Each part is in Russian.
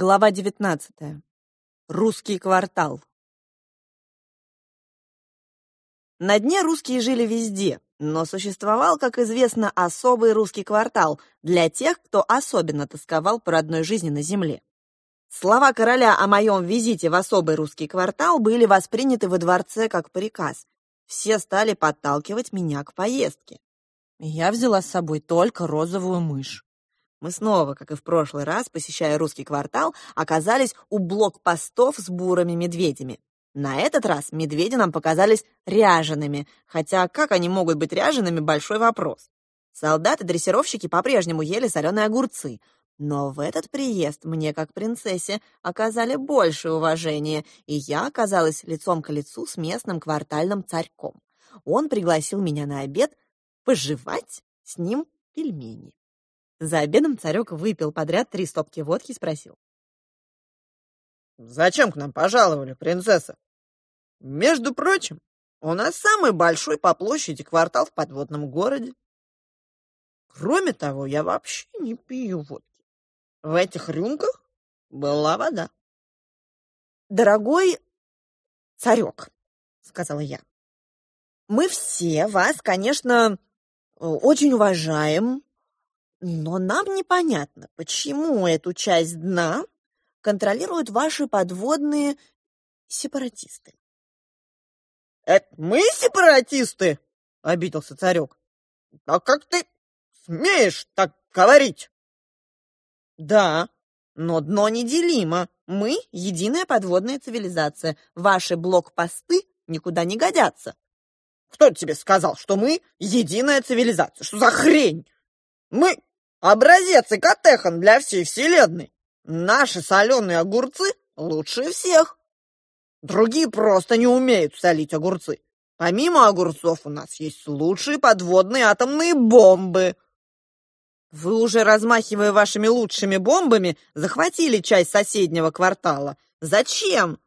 Глава 19. Русский квартал. На дне русские жили везде, но существовал, как известно, особый русский квартал для тех, кто особенно тосковал по родной жизни на земле. Слова короля о моем визите в особый русский квартал были восприняты во дворце как приказ. Все стали подталкивать меня к поездке. Я взяла с собой только розовую мышь. Мы снова, как и в прошлый раз, посещая русский квартал, оказались у блокпостов с бурыми медведями. На этот раз медведи нам показались ряжеными, хотя как они могут быть ряжеными – большой вопрос. Солдаты-дрессировщики по-прежнему ели соленые огурцы, но в этот приезд мне, как принцессе, оказали больше уважения, и я оказалась лицом к лицу с местным квартальным царьком. Он пригласил меня на обед пожевать с ним пельмени. За обедом царек выпил подряд три стопки водки и спросил. «Зачем к нам пожаловали, принцесса? Между прочим, у нас самый большой по площади квартал в подводном городе. Кроме того, я вообще не пью водки. В этих рюмках была вода». «Дорогой царек», — сказала я, — «мы все вас, конечно, очень уважаем, но нам непонятно, почему эту часть дна контролируют ваши подводные сепаратисты. «Это мы сепаратисты?» — обиделся царек. «А как ты смеешь так говорить?» «Да, но дно неделимо. Мы — единая подводная цивилизация. Ваши блокпосты никуда не годятся». «Кто тебе сказал, что мы — единая цивилизация? Что за хрень? Мы Образец и катехан для всей вселенной. Наши соленые огурцы лучше всех. Другие просто не умеют солить огурцы. Помимо огурцов у нас есть лучшие подводные атомные бомбы. Вы уже, размахивая вашими лучшими бомбами, захватили часть соседнего квартала. Зачем?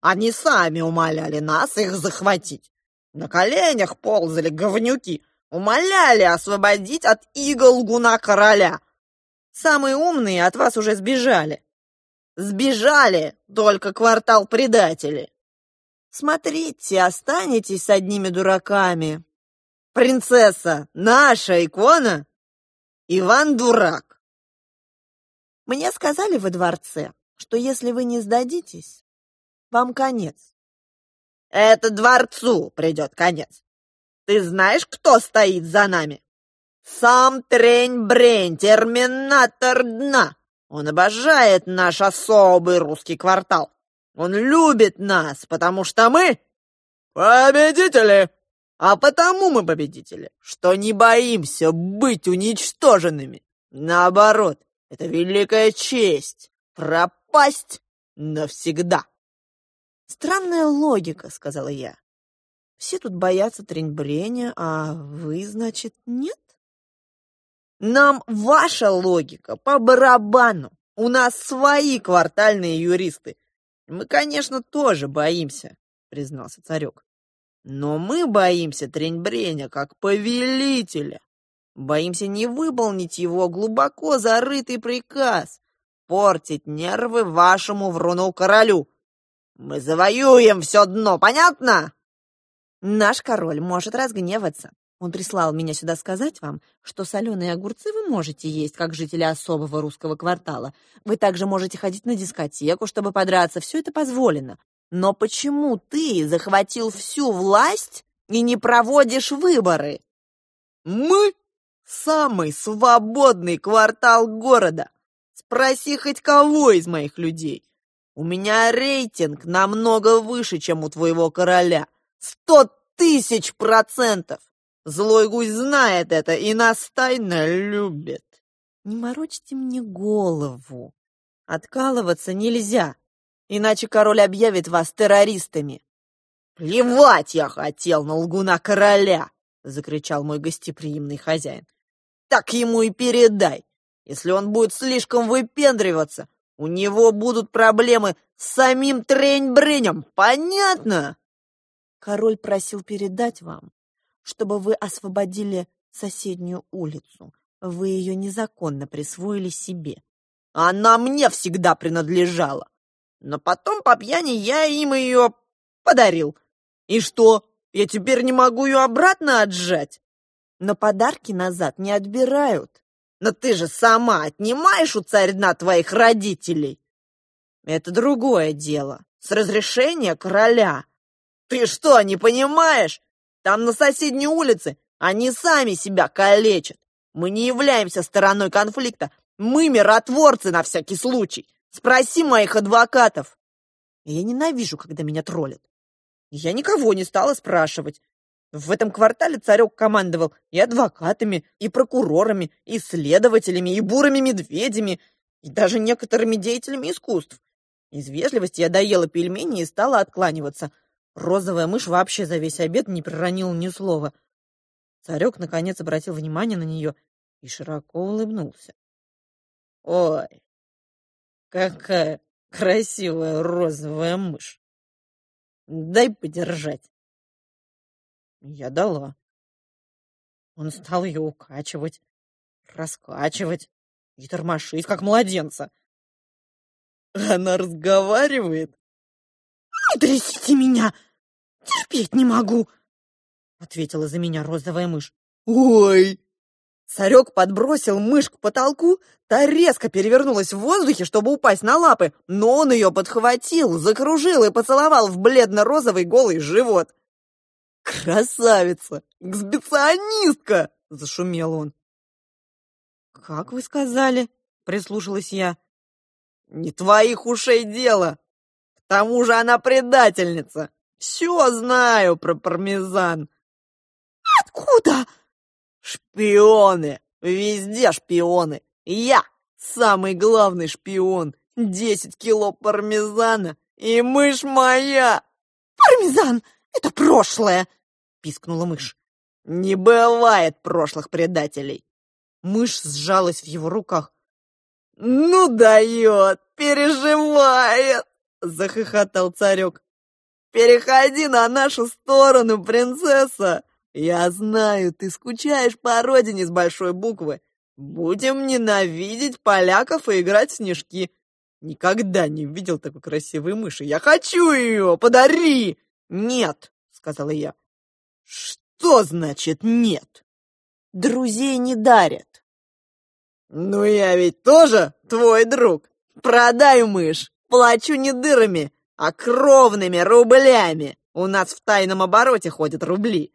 Они сами умоляли нас их захватить. На коленях ползали говнюки, Умоляли освободить от игл гуна короля. Самые умные от вас уже сбежали. Сбежали только квартал предателей. Смотрите, останетесь с одними дураками. Принцесса, наша икона, Иван Дурак. Мне сказали во дворце, что если вы не сдадитесь, вам конец. Это дворцу придет конец. Ты знаешь, кто стоит за нами? Сам Трень-Брень, терминатор дна. Он обожает наш особый русский квартал. Он любит нас, потому что мы победители. А потому мы победители, что не боимся быть уничтоженными. Наоборот, это великая честь — пропасть навсегда. Странная логика, — сказала я. Все тут боятся трень а вы, значит, нет? Нам ваша логика по барабану. У нас свои квартальные юристы. Мы, конечно, тоже боимся, признался царек. Но мы боимся трень как повелителя. Боимся не выполнить его глубоко зарытый приказ, портить нервы вашему вруну-королю. Мы завоюем все дно, понятно? Наш король может разгневаться. Он прислал меня сюда сказать вам, что соленые огурцы вы можете есть, как жители особого русского квартала. Вы также можете ходить на дискотеку, чтобы подраться. Все это позволено. Но почему ты захватил всю власть и не проводишь выборы? Мы самый свободный квартал города. Спроси хоть кого из моих людей. У меня рейтинг намного выше, чем у твоего короля. Сто тысяч процентов! Злой гусь знает это и нас тайно любит. Не морочьте мне голову. Откалываться нельзя, иначе король объявит вас террористами. Плевать я хотел на лгуна короля, закричал мой гостеприимный хозяин. Так ему и передай. Если он будет слишком выпендриваться, у него будут проблемы с самим Трень-Бренем, понятно? Король просил передать вам, чтобы вы освободили соседнюю улицу. Вы ее незаконно присвоили себе. Она мне всегда принадлежала. Но потом по пьяни я им ее подарил. И что, я теперь не могу ее обратно отжать? Но подарки назад не отбирают. Но ты же сама отнимаешь у царь дна твоих родителей. Это другое дело. С разрешения короля. Ты что, не понимаешь? Там на соседней улице они сами себя калечат. Мы не являемся стороной конфликта. Мы миротворцы на всякий случай. Спроси моих адвокатов. Я ненавижу, когда меня троллят. Я никого не стала спрашивать. В этом квартале царек командовал и адвокатами, и прокурорами, и следователями, и бурыми медведями, и даже некоторыми деятелями искусств. Из вежливости я доела пельмени и стала откланиваться. Розовая мышь вообще за весь обед не проронила ни слова. Царек, наконец, обратил внимание на нее и широко улыбнулся. «Ой, какая красивая розовая мышь! Дай подержать!» Я дала. Он стал ее укачивать, раскачивать и тормошить, как младенца. Она разговаривает? «Не трясите меня! Терпеть не могу!» Ответила за меня розовая мышь. «Ой!» Царек подбросил мышь к потолку, та резко перевернулась в воздухе, чтобы упасть на лапы, но он ее подхватил, закружил и поцеловал в бледно-розовый голый живот. «Красавица! Эксбиционистка!» — зашумел он. «Как вы сказали?» — прислушалась я. «Не твоих ушей дело! К тому же она предательница! Все знаю про пармезан!» «Откуда?» «Шпионы! Везде шпионы! Я самый главный шпион! Десять кило пармезана, и мышь моя!» «Пармезан! Это прошлое!» — пискнула мышь. «Не бывает прошлых предателей!» Мышь сжалась в его руках. «Ну дает! Переживает!» — захохотал царек. «Переходи на нашу сторону, принцесса! Я знаю, ты скучаешь по родине с большой буквы. Будем ненавидеть поляков и играть в снежки. Никогда не видел такой красивой мыши. Я хочу ее! Подари!» «Нет!» — сказала я. «Что значит нет?» «Друзей не дарят». «Ну я ведь тоже твой друг. Продай мышь. Плачу не дырами, а кровными рублями. У нас в тайном обороте ходят рубли».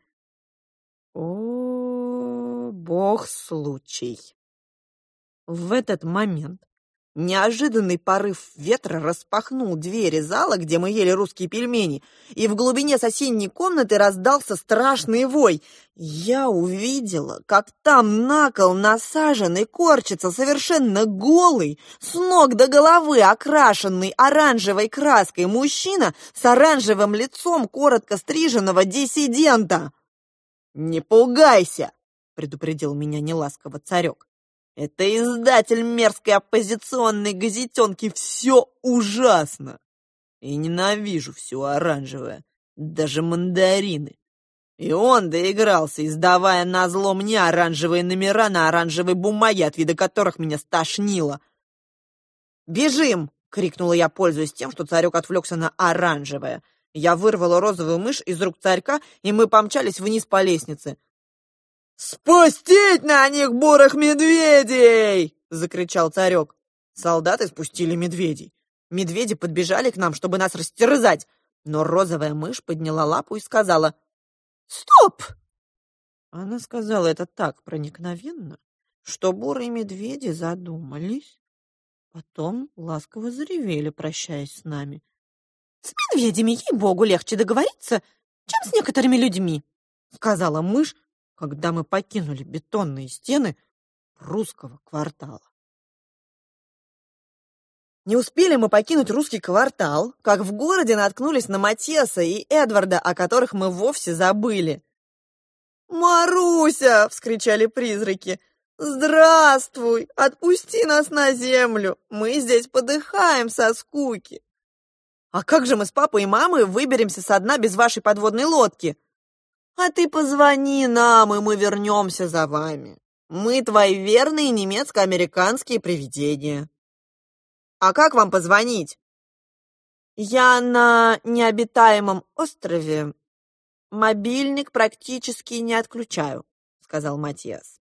О, бог случай. В этот момент Неожиданный порыв ветра распахнул двери зала, где мы ели русские пельмени, и в глубине соседней комнаты раздался страшный вой. Я увидела, как там на кол насаженный корчится совершенно голый, с ног до головы окрашенный оранжевой краской мужчина с оранжевым лицом коротко стриженного диссидента. «Не пугайся!» — предупредил меня неласково царек. Это издатель мерзкой оппозиционной газетенки. Все ужасно. И ненавижу все оранжевое, даже мандарины. И он доигрался, издавая на зло мне оранжевые номера на оранжевой бумаге, от вида которых меня стошнило. «Бежим!» — крикнула я, пользуясь тем, что царек отвлекся на оранжевое. Я вырвала розовую мышь из рук царька, и мы помчались вниз по лестнице. «Спустить на них бурых медведей!» — закричал царек. Солдаты спустили медведей. Медведи подбежали к нам, чтобы нас растерзать, но розовая мышь подняла лапу и сказала «Стоп!» Она сказала это так проникновенно, что бурые медведи задумались, потом ласково заревели, прощаясь с нами. «С медведями, ей-богу, легче договориться, чем с некоторыми людьми», сказала мышь, когда мы покинули бетонные стены русского квартала. Не успели мы покинуть русский квартал, как в городе наткнулись на Матеса и Эдварда, о которых мы вовсе забыли. «Маруся!» — вскричали призраки. «Здравствуй! Отпусти нас на землю! Мы здесь подыхаем со скуки!» «А как же мы с папой и мамой выберемся со дна без вашей подводной лодки?» А ты позвони нам, и мы вернемся за вами. Мы твои верные немецко-американские привидения. А как вам позвонить?» «Я на необитаемом острове. Мобильник практически не отключаю», — сказал Матиас.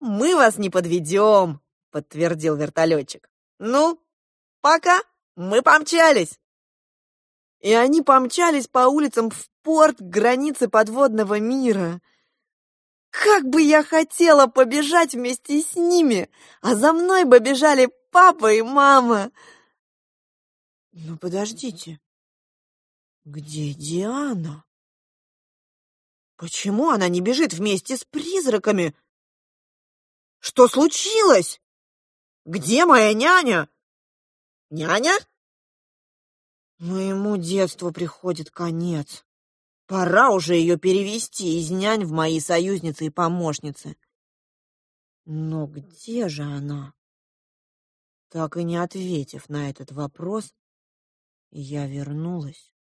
«Мы вас не подведем», — подтвердил вертолетчик. «Ну, пока, мы помчались». И они помчались по улицам в порт к границе подводного мира. Как бы я хотела побежать вместе с ними, а за мной бы бежали папа и мама. Но подождите, где Диана? Почему она не бежит вместе с призраками? Что случилось? Где моя няня? Няня? Моему детству приходит конец. Пора уже ее перевести из нянь в мои союзницы и помощницы. Но где же она? Так и не ответив на этот вопрос, я вернулась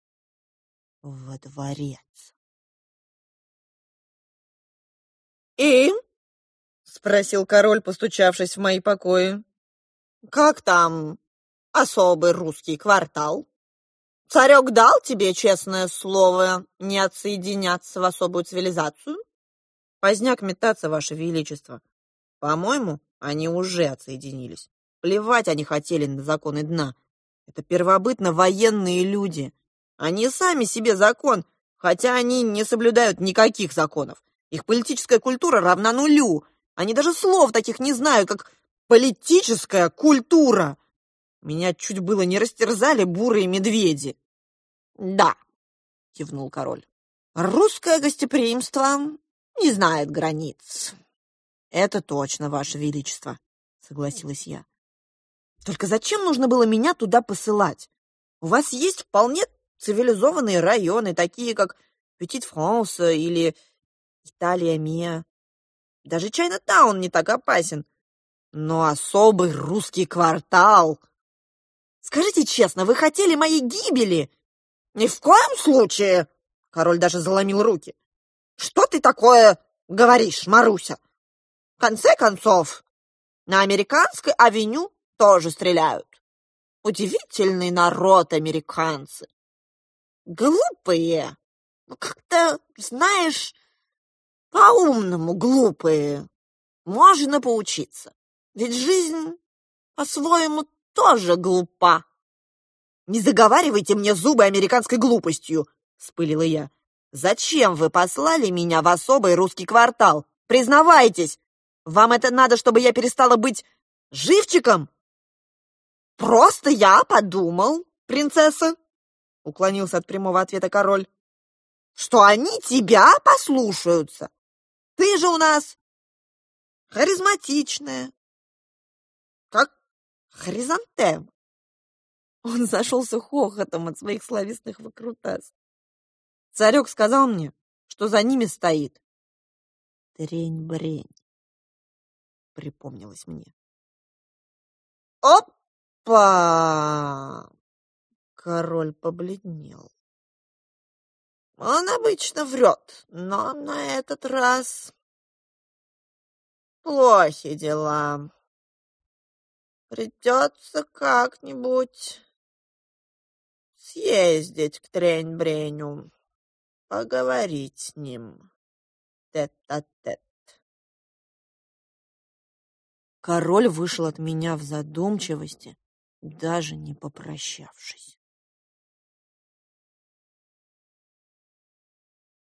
во дворец. «И?» — спросил король, постучавшись в мои покои. «Как там особый русский квартал?» Царек дал тебе честное слово не отсоединяться в особую цивилизацию? Поздняк метаться, Ваше Величество. По-моему, они уже отсоединились. Плевать они хотели на законы дна. Это первобытно военные люди. Они сами себе закон, хотя они не соблюдают никаких законов. Их политическая культура равна нулю. Они даже слов таких не знают, как «политическая культура». Меня чуть было не растерзали бурые медведи. Да, кивнул король. Русское гостеприимство не знает границ. Это точно, ваше величество, согласилась я. Только зачем нужно было меня туда посылать? У вас есть вполне цивилизованные районы, такие как Петит Франс или Италия Мия. Даже Чайна-таун не так опасен. Но особый русский квартал Скажите честно, вы хотели моей гибели?» «Ни в коем случае!» Король даже заломил руки. «Что ты такое говоришь, Маруся? В конце концов, на американской авеню тоже стреляют. Удивительный народ американцы. Глупые. Ну, как-то, знаешь, по-умному глупые. Можно поучиться. Ведь жизнь по-своему тоже глупа. «Не заговаривайте мне зубы американской глупостью!» — вспылила я. «Зачем вы послали меня в особый русский квартал? Признавайтесь! Вам это надо, чтобы я перестала быть живчиком?» «Просто я подумал, принцесса!» — уклонился от прямого ответа король. «Что они тебя послушаются! Ты же у нас харизматичная, хризантем. Он зашелся хохотом от своих словесных выкрутас. Царек сказал мне, что за ними стоит. Трень-брень, припомнилось мне. Опа! Король побледнел. Он обычно врет, но на этот раз плохи дела. Придется как-нибудь съездить к Трень-Бреню, поговорить с ним тет-а-тет. -тет. Король вышел от меня в задумчивости, даже не попрощавшись.